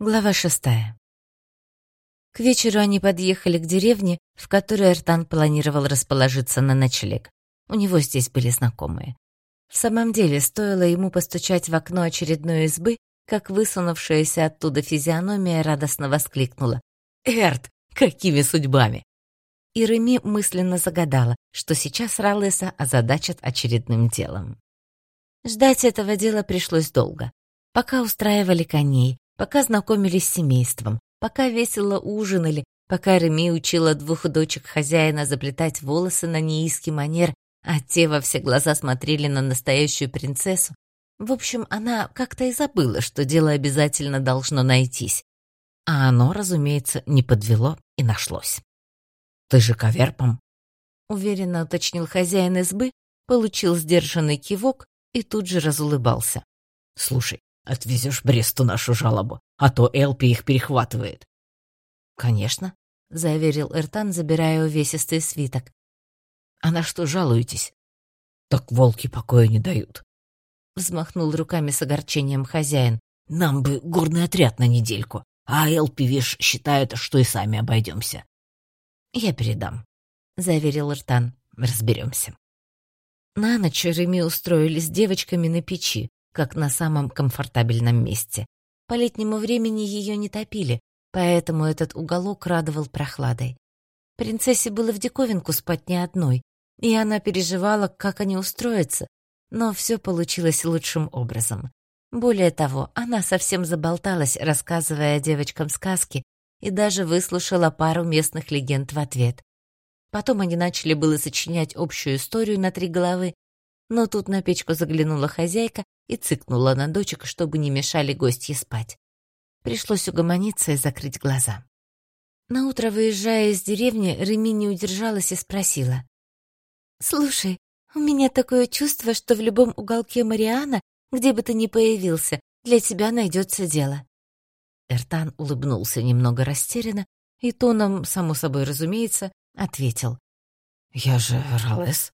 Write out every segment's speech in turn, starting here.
Глава шестая. К вечеру они подъехали к деревне, в которой Эртан планировал расположиться на ночлег. У него здесь были знакомые. В самом деле, стоило ему постучать в окно очередной избы, как высунувшаяся оттуда физиономия радостно воскликнула. «Эрт, какими судьбами!» И Реми мысленно загадала, что сейчас Ралеса озадачат очередным делом. Ждать этого дела пришлось долго. Пока устраивали коней, пока знакомились с семейством, пока весело ужинали, пока Реми учила двух дочек хозяина заплетать волосы на неиский манер, а те во все глаза смотрели на настоящую принцессу. В общем, она как-то и забыла, что дело обязательно должно найтись. А оно, разумеется, не подвело и нашлось. «Ты же коверпом?» — уверенно уточнил хозяин избы, получил сдержанный кивок и тут же разулыбался. «Слушай, Отвезешь Бресту нашу жалобу, а то Элпи их перехватывает. Конечно, заверил Эртан, забирая увесистый свиток. А на что жалуетесь? Так волки покоя не дают. Взмахнул руками с огорчением хозяин. Нам бы горный отряд на недельку, а Элпи, вишь, считают, что и сами обойдемся. Я передам, заверил Эртан. Разберемся. На ночь Реми устроились с девочками на печи, как на самом комфортабельном месте. По летнему времени ее не топили, поэтому этот уголок радовал прохладой. Принцессе было в диковинку спать не одной, и она переживала, как они устроятся, но все получилось лучшим образом. Более того, она совсем заболталась, рассказывая девочкам сказки, и даже выслушала пару местных легенд в ответ. Потом они начали было сочинять общую историю на три головы, но тут на печку заглянула хозяйка и цыкнула на дочек, чтобы не мешали гостье спать. Пришлось угомониться и закрыть глаза. Наутро, выезжая из деревни, Реми не удержалась и спросила. «Слушай, у меня такое чувство, что в любом уголке Мариана, где бы ты ни появился, для тебя найдется дело». Эртан улыбнулся немного растерянно и тоном, само собой разумеется, ответил. «Я же Ралес».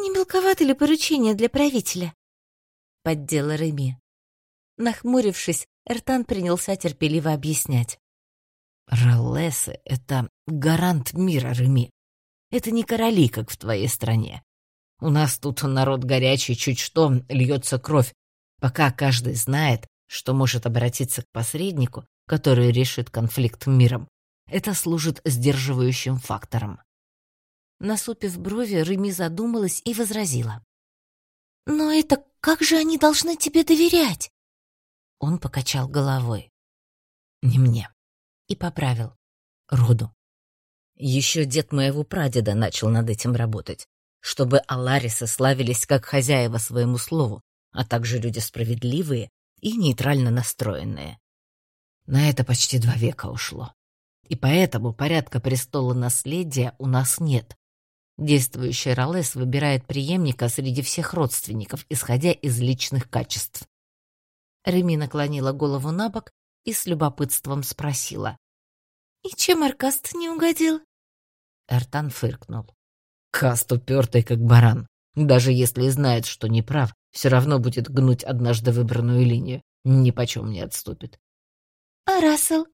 «Не мелковато ли поручение для правителя?» — поддела Реми. Нахмурившись, Эртан принялся терпеливо объяснять. «Ролесы — это гарант мира, Реми. Это не короли, как в твоей стране. У нас тут народ горячий, чуть что, льется кровь, пока каждый знает, что может обратиться к посреднику, который решит конфликт миром. Это служит сдерживающим фактором». Насупив брови, Реми задумалась и возразила. «Но это как же они должны тебе доверять?» Он покачал головой. «Не мне». И поправил. «Роду. Еще дед моего прадеда начал над этим работать, чтобы Аларисы славились как хозяева своему слову, а также люди справедливые и нейтрально настроенные. На это почти два века ушло. И поэтому порядка престола наследия у нас нет. Действующий Ролес выбирает преемника среди всех родственников, исходя из личных качеств. Реми наклонила голову на бок и с любопытством спросила. «И чем Аркаст не угодил?» Эртан фыркнул. «Каст упертый, как баран. Даже если знает, что не прав, все равно будет гнуть однажды выбранную линию. Ни почем не отступит». «А Рассел?»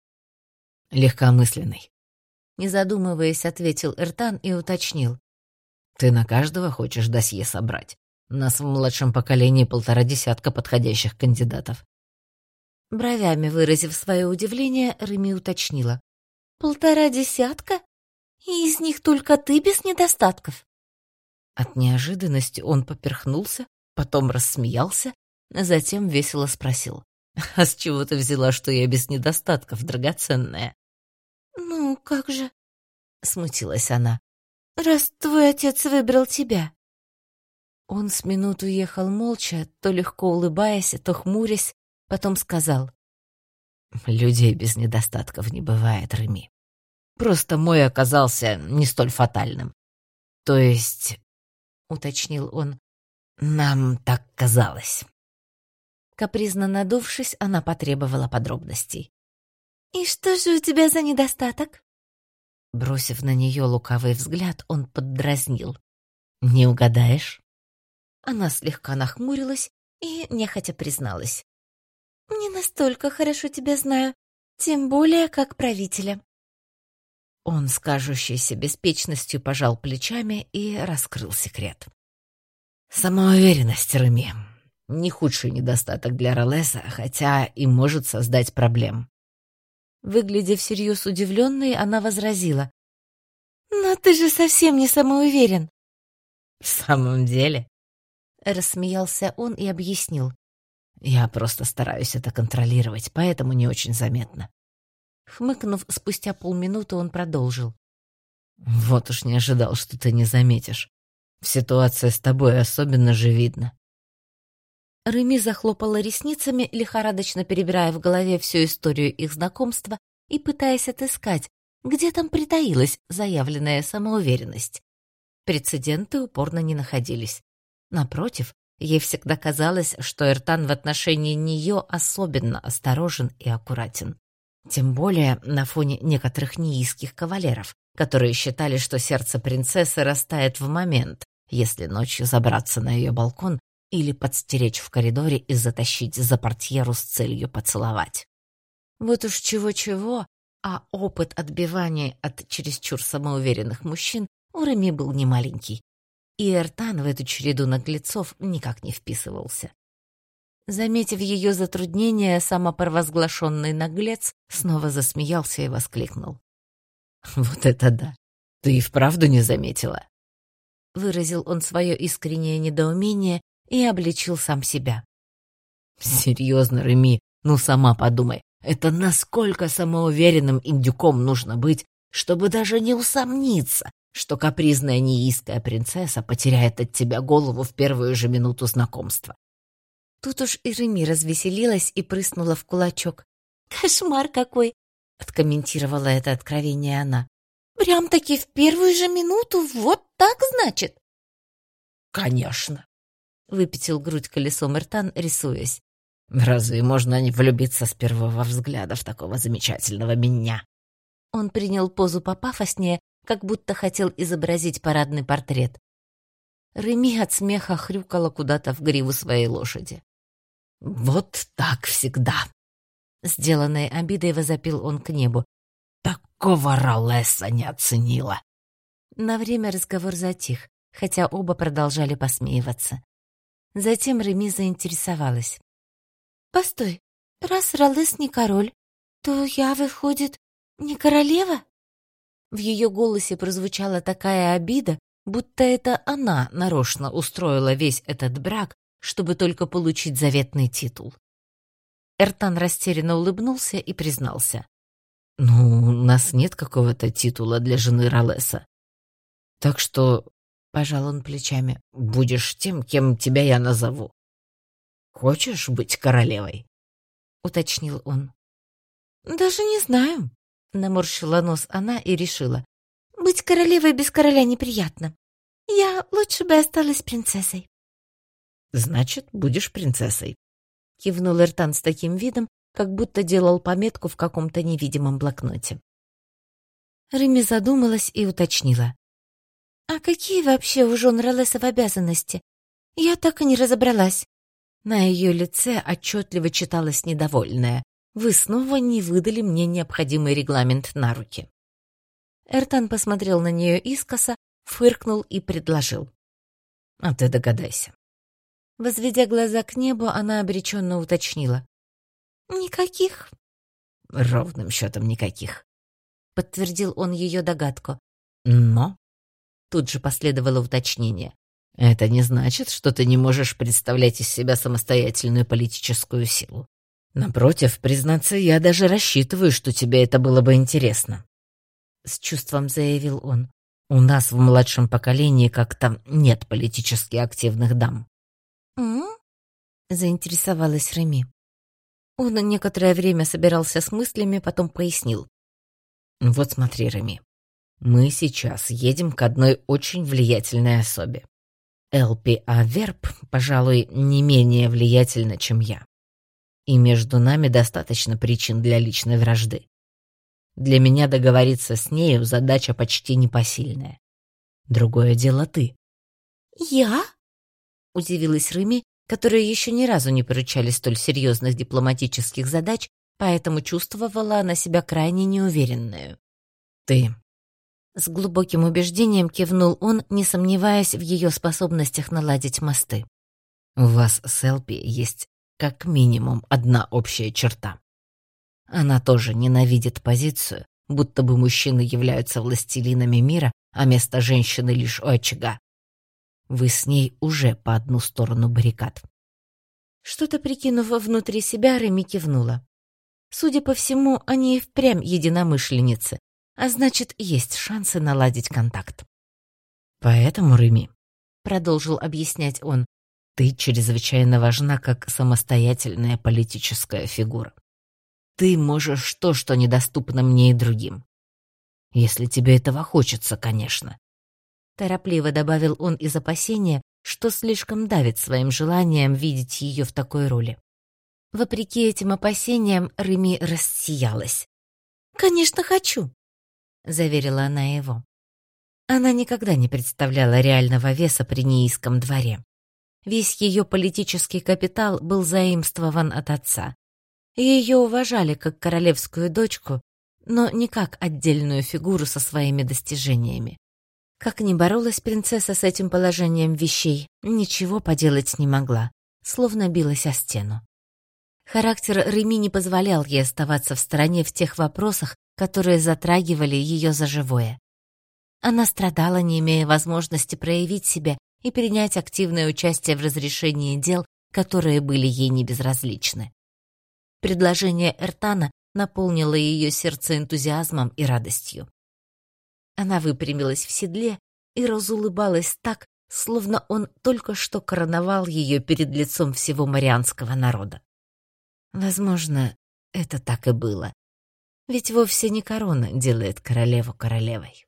«Легкомысленный». Не задумываясь, ответил Эртан и уточнил. Ты на каждого хочешь досье собрать? Нас в младшем поколении полтора десятка подходящих кандидатов. Бровями выразив свое удивление, Реми уточнила. «Полтора десятка? И из них только ты без недостатков?» От неожиданности он поперхнулся, потом рассмеялся, затем весело спросил. «А с чего ты взяла, что я без недостатков, драгоценная?» «Ну, как же?» — смутилась она раз твой отец выбрал тебя?» Он с минуту ехал молча, то легко улыбаясь, то хмурясь, потом сказал. «Людей без недостатков не бывает, Реми. Просто мой оказался не столь фатальным. То есть, — уточнил он, — нам так казалось». Капризно надувшись, она потребовала подробностей. «И что же у тебя за недостаток?» Бросив на нее лукавый взгляд, он поддразнил. «Не угадаешь?» Она слегка нахмурилась и нехотя призналась. Не настолько хорошо тебя знаю, тем более как правителя». Он с кажущейся беспечностью пожал плечами и раскрыл секрет. «Самоуверенность, Реми. Не худший недостаток для Ролеса, хотя и может создать проблем». Выглядя всерьез удивленной, она возразила. «Но ты же совсем не самоуверен». «В самом деле?» Рассмеялся он и объяснил. «Я просто стараюсь это контролировать, поэтому не очень заметно. Хмыкнув, спустя полминуты он продолжил. «Вот уж не ожидал, что ты не заметишь. Ситуация с тобой особенно же видно». Реми захлопала ресницами, лихорадочно перебирая в голове всю историю их знакомства и пытаясь отыскать, где там притаилась заявленная самоуверенность. Прецеденты упорно не находились. Напротив, ей всегда казалось, что Эртан в отношении нее особенно осторожен и аккуратен. Тем более на фоне некоторых неиских кавалеров, которые считали, что сердце принцессы растает в момент, если ночью забраться на ее балкон или подстеречь в коридоре и затащить за портьеру с целью поцеловать. Вот уж чего-чего, а опыт отбивания от чересчур самоуверенных мужчин у Реми был немаленький. И Эртан в эту череду наглецов никак не вписывался. Заметив ее затруднение, самопровозглашенный наглец снова засмеялся и воскликнул. «Вот это да! Ты и вправду не заметила?» Выразил он свое искреннее недоумение и обличил сам себя. «Серьезно, Реми, ну сама подумай, это насколько самоуверенным индюком нужно быть, чтобы даже не усомниться, что капризная неиская принцесса потеряет от тебя голову в первую же минуту знакомства. Тут уж и Реми развеселилась и прыснула в кулачок. «Кошмар какой!» — откомментировала это откровение она. «Прям-таки в первую же минуту вот так, значит?» «Конечно!» — выпятил грудь колесом Эртан, рисуясь. «Разве можно не влюбиться с первого взгляда в такого замечательного меня?» Он принял позу попафоснее, как будто хотел изобразить парадный портрет. Реми от смеха хрюкала куда-то в гриву своей лошади. «Вот так всегда!» Сделанной обидой возопил он к небу. «Такого Ролеса не оценила!» На время разговор затих, хотя оба продолжали посмеиваться. Затем Реми заинтересовалась. «Постой, раз Ролес не король, то я, выходит, не королева?» В ее голосе прозвучала такая обида, будто это она нарочно устроила весь этот брак, чтобы только получить заветный титул. Эртан растерянно улыбнулся и признался. «Ну, у нас нет какого-то титула для жены Ролеса. Так что, — пожал он плечами, — будешь тем, кем тебя я назову. Хочешь быть королевой?» — уточнил он. «Даже не знаю», — наморщила нос она и решила. Быть королевой без короля неприятно. Я лучше бы осталась принцессой. Значит, будешь принцессой. Кивнул Эртан с таким видом, как будто делал пометку в каком-то невидимом блокноте. Реми задумалась и уточнила. «А какие вообще у жен Релесов обязанности? Я так и не разобралась». На ее лице отчетливо читалось недовольное. «Вы снова не выдали мне необходимый регламент на руки». Эртан посмотрел на нее искоса, фыркнул и предложил. «А ты догадайся». Возведя глаза к небу, она обреченно уточнила. «Никаких». «Ровным счетом никаких», — подтвердил он ее догадку. «Но...» — тут же последовало уточнение. «Это не значит, что ты не можешь представлять из себя самостоятельную политическую силу. Напротив, признаться, я даже рассчитываю, что тебе это было бы интересно с чувством заявил он. У нас в младшем поколении как-то нет политически активных дам. М? заинтересовалась Реми. Он некоторое время собирался с мыслями, потом пояснил. Вот смотри, Реми. Мы сейчас едем к одной очень влиятельной особе. Элпи Аверб, пожалуй, не менее влиятельна, чем я. И между нами достаточно причин для личной вражды. Для меня договориться с нею задача почти непосильная. Другое дело ты. «Я?» — удивилась Рыми которые еще ни разу не поручали столь серьезных дипломатических задач, поэтому чувствовала она себя крайне неуверенную. «Ты...» С глубоким убеждением кивнул он, не сомневаясь в ее способностях наладить мосты. «У вас с Элпи есть как минимум одна общая черта. Она тоже ненавидит позицию, будто бы мужчины являются властелинами мира, а место женщины лишь у очага. Вы с ней уже по одну сторону баррикад. Что-то прикинув внутри себя, Реми кивнула. Судя по всему, они и впрямь единомышленницы, а значит, есть шансы наладить контакт. Поэтому, Реми, продолжил объяснять он, ты чрезвычайно важна как самостоятельная политическая фигура. Ты можешь то, что недоступно мне и другим. Если тебе этого хочется, конечно. Торопливо добавил он из опасения, что слишком давит своим желанием видеть ее в такой роли. Вопреки этим опасениям, Реми рассиялась. «Конечно, хочу», — заверила она его. Она никогда не представляла реального веса при неиском дворе. Весь ее политический капитал был заимствован от отца. Ее уважали как королевскую дочку, но не как отдельную фигуру со своими достижениями. Как ни боролась принцесса с этим положением вещей, ничего поделать не могла, словно билась о стену. Характер Реми не позволял ей оставаться в стороне в тех вопросах, которые затрагивали ее за живое. Она страдала, не имея возможности проявить себя и принять активное участие в разрешении дел, которые были ей небезразличны. Предложение Эртана наполнило ее сердце энтузиазмом и радостью. Она выпрямилась в седле и разулыбалась так, словно он только что короновал ее перед лицом всего марианского народа. Возможно, это так и было. Ведь вовсе не корона делает королеву королевой.